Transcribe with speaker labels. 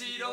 Speaker 1: Isidro